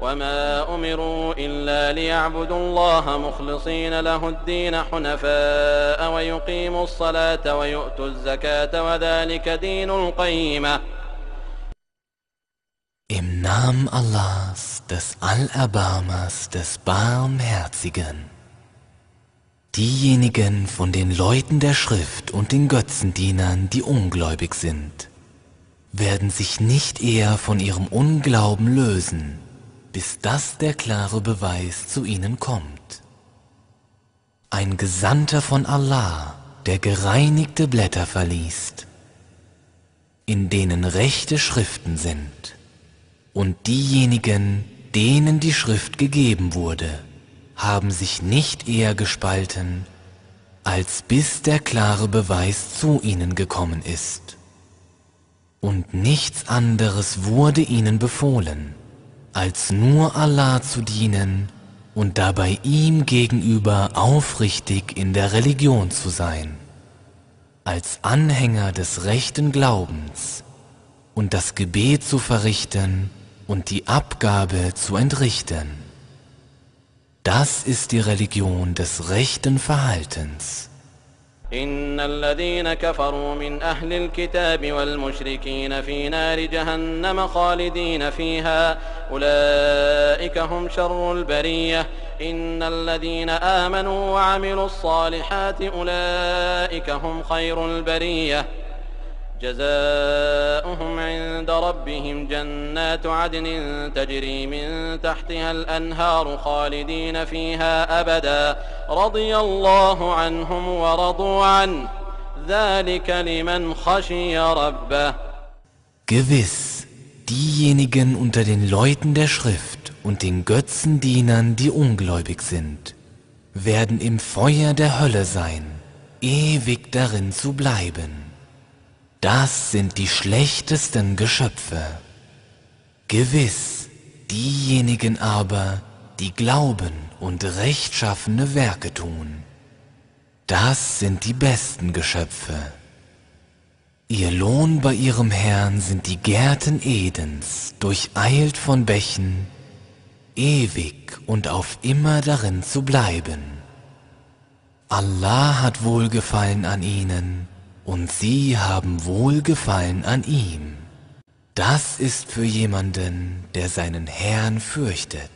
وما أمروا إلا ليعبدوا الله مخلصين له الدين حنفاء ويقيموا الصلاة ويؤتوا الزكاة وذلك دين القيمة Im Namen Allahs, des Allerbarmers, des Barmherzigen. Diejenigen von den Leuten der Schrift und den Götzendienern, die ungläubig sind, werden sich nicht eher von ihrem Unglauben lösen, bis das der klare Beweis zu ihnen kommt. Ein Gesandter von Allah, der gereinigte Blätter verliest, in denen rechte Schriften sind, und diejenigen, denen die Schrift gegeben wurde, haben sich nicht eher gespalten, als bis der klare Beweis zu ihnen gekommen ist. Und nichts anderes wurde ihnen befohlen, als nur Allah zu dienen und dabei ihm gegenüber aufrichtig in der Religion zu sein, als Anhänger des rechten Glaubens und das Gebet zu verrichten und die Abgabe zu entrichten. Das ist die Religion des rechten Verhaltens. إن الذين كفروا من أهل الكتاب والمشركين في نار جهنم خالدين فيها أولئك هم شر البرية. إن الذين آمنوا وعملوا الصالحات أولئك هم خير البرية. جزاؤهم عند ربهم جنات عدن تجري من تحتها الأنهار خالدين فيها أبدا. رضي الله عنهم ورضوا عنه. ذلك لمن خشي ربه. Gewiss, diejenigen unter den Leuten der Schrift und den Götzendienern, die ungläubig sind, werden im Feuer der Hölle sein, ewig darin zu bleiben. Das sind die schlechtesten Geschöpfe. Gewiss, diejenigen aber, die glauben und rechtschaffene Werke tun, das sind die besten Geschöpfe. Ihr Lohn bei ihrem Herrn sind die Gärten Edens, durcheilt von Bächen, ewig und auf immer darin zu bleiben. Allah hat Wohlgefallen an ihnen, und sie haben Wohlgefallen an ihm. Das ist für jemanden, der seinen Herrn fürchtet.